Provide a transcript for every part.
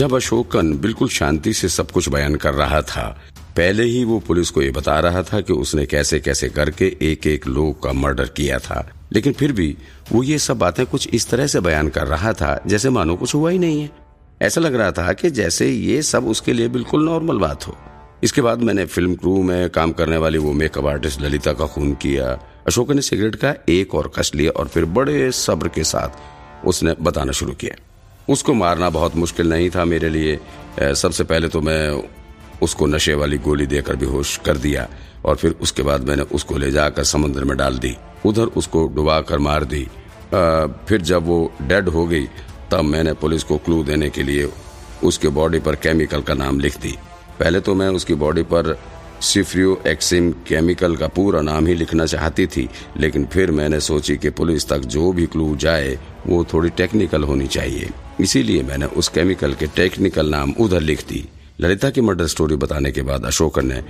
जब अशोकन बिल्कुल शांति से सब कुछ बयान कर रहा था, पहले ही वो पुलिस को ये बता रहा था कि उसने कैसे कैसे करके एक एक लोग का मर्डर किया था। लेकिन फिर भी वो ये सब बातें कुछ इस तरह से बयान कर रहा था, जैसे मानो कुछ हुआ ही नहीं है। ऐसा लग रहा था कि जैसे ये सब उसके लिए बिल्कुल नॉर्मल बात हो। इसके बाद मैंने फ़िल्म क्रू में काम करने वाली वो मेकअप आर्टिस्ट ललिता का खून किया। अशोक ने सिगरेट का एक और कश लिया और फिर बड़े सब्र के साथ उसने बताना शुरू किया। उसको मारना बहुत मुश्किल नहीं था मेरे लिए। सबसे पहले तो मैं उसको नशे वाली गोली देकर बेहोश कर दिया और फिर उसके बाद मैंने उसको ले जाकर समुद्र में डाल दी। उधर उसको डुबा कर मार दी। आ, फिर जब वो डेड हो गई तब मैंने पुलिस को क्लू देने के लिए उसके बॉडी पर केमिकल का नाम लिख दी। पहले तो मैं उसकी बॉडी पर सिफ्रियो एक्सिम केमिकल का पूरा नाम ही लिखना चाहती थी, लेकिन फिर मैंने सोची कि पुलिस तक जो भी क्लू जाए, वो थोड़ी टेक्निकल होनी चाहिए। इसीलिए मैंने उस केमिकल के टेक्निकल नाम उधर लिख दी। ललिता की मर्डर स्टोरी बताने के बाद अशोकन ने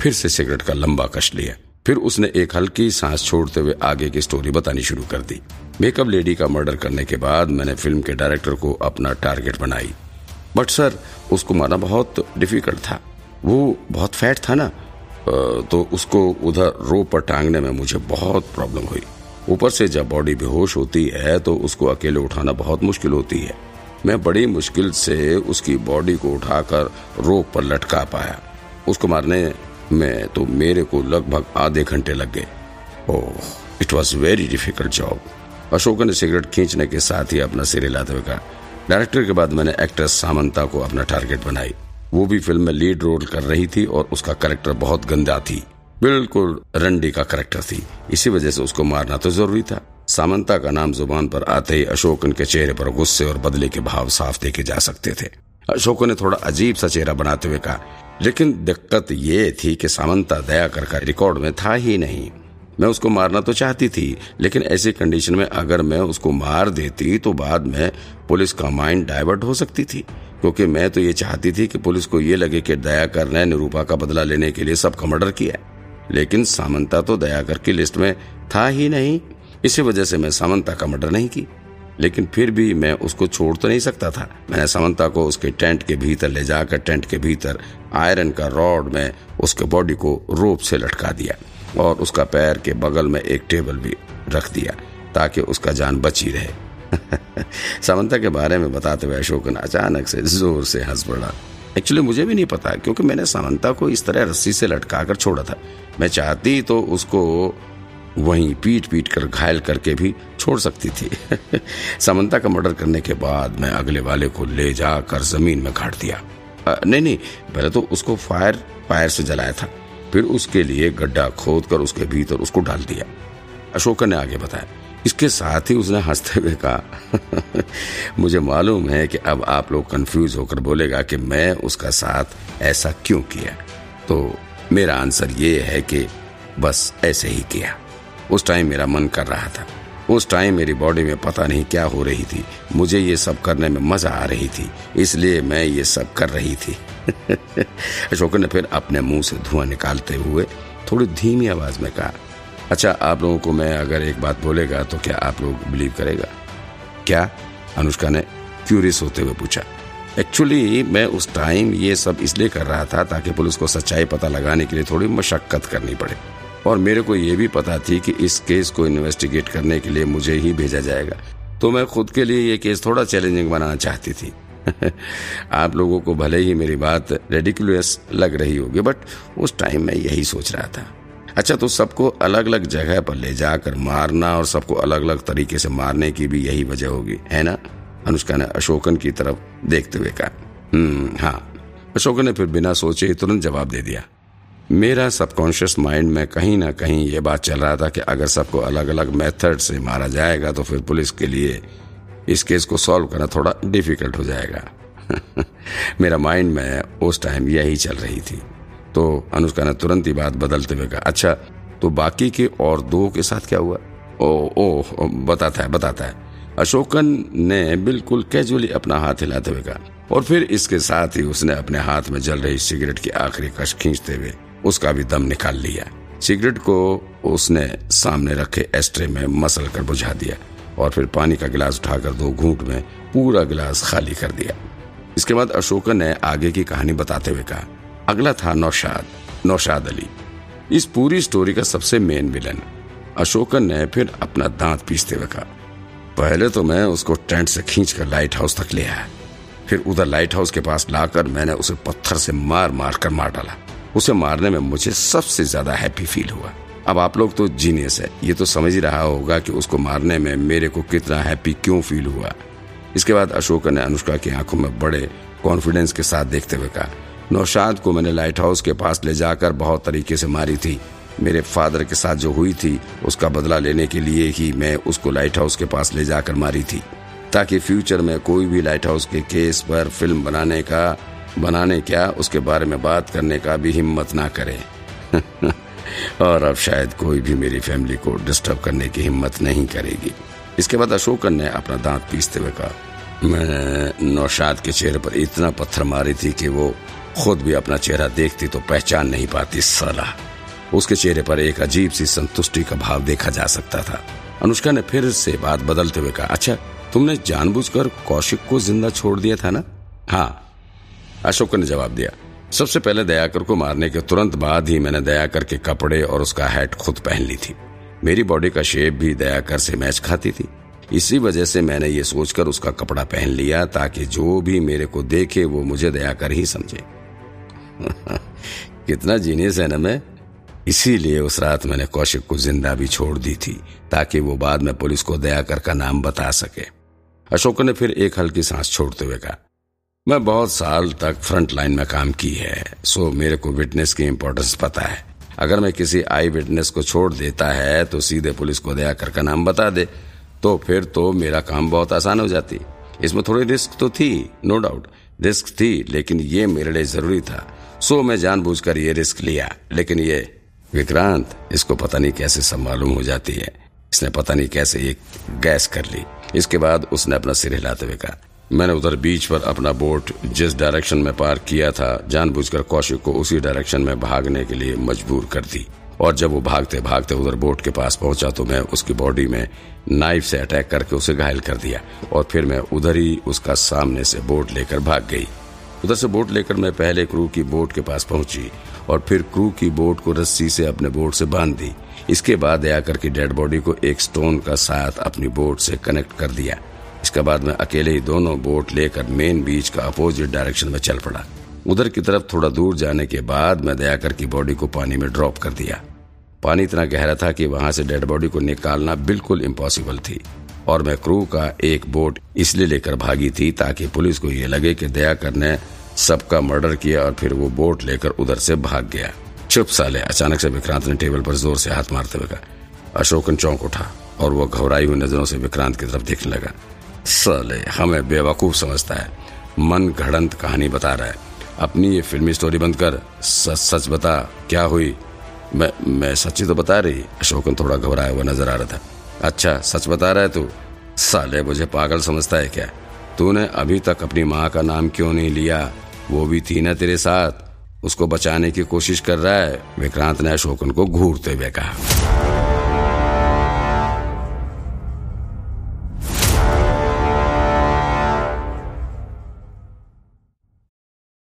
फिर से सिगरेट का लंबा कश लिया। फिर उसने एक हल्की सांस छोड़ते हुए आगे की स्टोरी बतानी शुरू कर दी। मेकअप लेडी का मर्डर करने के बाद मैंने फ़िल्म के डायरेक्टर को अपना टारगेट बनाई। बट सर, उसको मारना बहुत डिफ़िकल्ट था। वो बहुत फैट था ना तो उसको उधर रो पर टांगने में मुझे बहुत प्रॉब्लम हुई। ऊपर से जब बॉडी बेहोश होती है तो उसको अकेले उठाना बहुत मुश्किल होती है। मैं बड़ी मुश्किल से उसकी बॉडी को उठाकर रोप पर लटका पाया। उसको मारने में तो मेरे को लगभग आधे घंटे लग गए। ओह it was very difficult job Ashok ने सिगरेट खींचने के साथ ही अपना सिर हिलाते हुए कहा डायरेक्टर के बाद मैंने एक्ट्रेस सामंता को अपना टारगेट बनाई। वो भी फ़िल्म में लीड रोल कर रही थी और उसका करेक्टर बहुत गंदा थी। बिल्कुल रंडी का करेक्टर थी। इसी वजह से उसको मारना तो ज़रूरी था। सामंता का नाम ज़ुबान पर आते ही अशोकन के चेहरे पर गुस्से और बदले के भाव साफ़ देखे जा सकते थे। अशोक ने थोड़ा अजीब सा चेहरा बनाते हुए कहा, लेकिन दिक्कत ये थी कि सामंता दया कर का रिकॉर्ड में था ही नहीं। मैं उसको मारना तो चाहती थी, लेकिन ऐसी कंडीशन में अगर मैं उसको मार देती तो बाद में पुलिस का माइंड डाइवर्ट हो सकती थी। क्योंकि मैं तो ये चाहती थी कि पुलिस को ये लगे कि दयाकर ने निरूपा का बदला लेने के लिए सबका मर्डर किया लेकिन सामंता तो दयाकर की लिस्ट में था ही नहीं। इसी वजह से मैं सामंता का मर्डर नहीं की। लेकिन फिर भी मैं उसको छोड़ तो नहीं सकता था। मैंने सामंता को उसके टेंट के भीतर ले जाकर टेंट के भीतर आयरन का रॉड में उसके बॉडी को रोप से लटका दिया और उसका पैर के बगल में एक टेबल भी रख दिया ताकि उसका जान बची रहे। सामंता के बारे में बताते हुए अशोकन अचानक से ज़ोर से हंस पड़ा। एक्चुअली मुझे भी नहीं पता क्योंकि मैंने सामंता को इस तरह रस्सी से लटका कर छोड़ा था। मैं चाहती तो उसको वहीं पीट पीट कर घायल करके भी छोड़ सकती थी। सामंता का मर्डर करने के बाद मैं अगले वाले को ले जाकर ज़मीन में गाड़ दिया। आ, नहीं नहीं पहले तो उसको फायर फायर से जलाया था। फिर उसके लिए गड्ढा खोद कर उसके भीतर उसको डाल दिया। अशोक ने आगे बताया। इसके साथ ही उसने हँसते हुए कहा, मुझे मालूम है कि अब आप लोग कंफ्यूज होकर बोलेगा कि मैं उसका साथ ऐसा क्यों किया। तो मेरा आंसर ये है कि बस ऐसे ही किया। उस टाइम मेरा मन कर रहा था। उस टाइम मेरी बॉडी में पता नहीं क्या हो रही थी। मुझे ये सब करने में मज़ा आ रही थी। इसलिए मैं ये सब कर रही थी। अशोक ने फिर अपने मुँह से धुआँ निकालते हुए थोड़ी धीमी आवाज़ में कहा अच्छा आप लोगों को मैं अगर एक बात बोलेगा तो क्या आप लोग बिलीव करेगा? क्या? अनुष्का ने क्यूरियस होते हुए पूछा। एक्चुअली मैं उस टाइम ये सब इसलिए कर रहा था ताकि पुलिस को सच्चाई पता लगाने के लिए थोड़ी मशक्कत करनी पड़े। और मेरे को ये भी पता थी कि इस केस को इन्वेस्टिगेट करने के लिए मुझे ही भेजा जाएगा। तो मैं खुद के लिए ये केस थोड़ा चैलेंजिंग बनाना चाहती थी। आप लोगों को भले ही मेरी बात रेडिकुलस लग रही होगी बट उस टाइम मैं यही सोच रहा था। अच्छा तो सबको अलग अलग जगह पर ले जाकर मारना और सबको अलग अलग तरीके से मारने की भी यही वजह होगी, है ना? अनुष्का ने अशोकन की तरफ़ देखते हुए कहा हम्म हाँ। अशोकन ने फिर बिना सोचे तुरंत जवाब दे दिया, मेरा सबकॉन्शियस माइंड में कहीं ना कहीं ये बात चल रहा था कि अगर सबको अलग अलग मेथड से मारा जाएगा तो फिर पुलिस के लिए इस केस को सॉल्व करना थोड़ा डिफ़िकल्ट हो जाएगा। मेरा माइंड में उस टाइम यही चल रही थी। तो अनुष्का ने तुरंत ही बात बदलते हुए कहा अच्छा तो बाकी के और दो के साथ क्या हुआ? ओ ओ बताता है बताता है। अशोकन ने बिल्कुल कैजुअली अपना हाथ हिलाते हुए कहा, और फिर इसके साथ ही उसने अपने हाथ में जल रही सिगरेट की आखिरी कश खींचते हुए उसका भी दम निकाल लिया। सिगरेट को उसने सामने रखे एस्ट्रे में मसल कर बुझा दिया और फिर पानी का गिलास उठाकर दो घूंट में पूरा गिलास खाली कर दिया। इसके बाद अशोकन ने आगे की कहानी बताते हुए कहा अगला था नौशाद नौशाद अली। इस पूरी स्टोरी का सबसे मेन विलन अशोकन ने फिर अपना दांत पीसते हुए कहा, पहले तो मैं उसको टेंट से खींचकर लाइट हाउस तक ले आया। फिर उधर लाइट हाउस के पास लाकर मैंने उसे पत्थर से मार मार कर मार डाला। उसे मारने में मुझे सबसे ज़्यादा हैप्पी फील हुआ। अब आप लोग तो जीनियस है। ये तो समझ ही रहा होगा कि उसको मारने में मेरे को कितना हैप्पी क्यों फील हुआ। इसके बाद अशोक ने अनुष्का की आँखों में बड़े कॉन्फिडेंस के साथ देखते हुए कहा नौशाद को मैंने लाइट हाउस के पास ले जाकर बहुत तरीके से मारी थी। मेरे फादर के साथ जो हुई थी, उसका बदला लेने के लिए ही मैं उसको लाइट हाउस के पास ले जाकर मारी थी। ताकि फ्यूचर में कोई भी लाइट हाउस के केस पर फ़िल्म बनाने का, बनाने क्या, उसके बारे में बात करने का भी हिम्मत ना करे। और अब शायद कोई भी मेरी फैमिली को डिस्टर्ब करने की हिम्मत नहीं करेगी। इसके बाद अशोकन ने अपना दांत पीसते हुए कहा, मैं नौशाद के चेहरे पर इतना पत्थर मारी थी कि वो खुद भी अपना चेहरा देखती तो पहचान नहीं पाती साला। उसके चेहरे पर एक अजीब सी संतुष्टि का भाव देखा जा सकता था। अनुष्का ने फिर से बात बदलते हुए कहा अच्छा तुमने जानबूझकर कौशिक को ज़िंदा छोड़ दिया था ना? हाँ। अशोक ने जवाब दिया, सबसे पहले दयाकर को मारने के तुरंत बाद ही मैंने दयाकर के कपड़े और उसका हैट खुद पहन ली थी। मेरी बॉडी का शेप भी दयाकर से मैच खाती थी। इसी वजह से मैंने ये सोचकर उसका कपड़ा पहन लिया ताकि जो भी मेरे को देखे वो मुझे दयाकर ही समझे। कितना जीनियस है ना मैं? इसीलिए उस रात मैंने कौशिक को ज़िंदा भी छोड़ दी थी, ताकि वो बाद में पुलिस को दयाकर का नाम बता सके। अशोक ने फिर एक हल्की सांस छोड़ते हुए कहा, मैं बहुत साल तक फ्रंट लाइन में काम की है सो मेरे को विटनेस की इम्पोर्टेंस पता है। अगर मैं किसी आई विटनेस को छोड़ देता है तो सीधे पुलिस को दयाकर का नाम बता दे तो फिर तो मेरा काम बहुत आसान हो जाती। इसमें थोड़ी रिस्क तो थी नो डाउट रिस्क थी, लेकिन ये मेरे लिए ज़रूरी था। सो मैं जानबूझकर ये रिस्क लिया। लेकिन ये विक्रांत, इसको पता नहीं कैसे सब मालूम हो जाती है। इसने पता नहीं कैसे ये गैस कर ली। इसके बाद उसने अपना सिर हिलाते हुए कहा, मैंने उधर बीच पर अपना बोट जिस डायरेक्शन में पार्क किया था, जानबूझकर कौशिक को उसी डायरेक्शन में भागने के लिए मजबूर कर दी। और जब वो भागते भागते उधर बोट के पास पहुँचा तो मैं उसकी बॉडी में नाइफ से अटैक करके उसे घायल कर दिया। और फिर मैं उधर ही उसका सामने से बोट लेकर भाग गई। उधर से बोट लेकर मैं पहले क्रू की बोट के पास पहुँची और फिर क्रू की बोट को रस्सी से अपने बोट से बाँध दी। इसके बाद दयाकर की डेड बॉडी को एक स्टोन का साथ अपनी बोट से कनेक्ट कर दिया। इसके बाद मैं अकेले ही दोनों बोट लेकर मेन बीच का अपोजिट डायरेक्शन में चल पड़ा। उधर की तरफ़ थोड़ा दूर जाने के बाद मैं दयाकर की बॉडी को पानी में ड्रॉप कर दिया। पानी इतना गहरा था कि वहाँ से डेड बॉडी को निकालना बिल्कुल इम्पॉसिबल थी और मैं क्रू का एक बोट इसलिए लेकर भागी थी ताकि पुलिस को यह लगे कि दयाकर ने सबका मर्डर किया और फिर वो बोट लेकर उधर से भाग गया। चुप साले, अचानक से विक्रांत ने टेबल पर ज़ोर से हाथ मारते हुए कहा, अशोकन चौंक उठा। और वो घबराई हुई नज़रों से विक्रांत की तरफ़ देखने लगा। साले, हमें बेवकूफ़ समझता है। मन घड़ंत कहानी बता रहा है। अपनी ये फिल्मी स्टोरी बंद कर। सच सच बता, क्या हुई? मैं मैं सच्ची तो बता रही, अशोकन थोड़ा घबराया हुआ नज़र आ रहा था। अच्छा सच बता रहा है तू? साले, मुझे पागल समझता है क्या? तूने अभी तक अपनी माँ का नाम क्यों नहीं लिया? वो भी थी ना तेरे साथ। उसको बचाने की कोशिश कर रहा है। विक्रांत ने अशोकन को घूरते हुए कहा।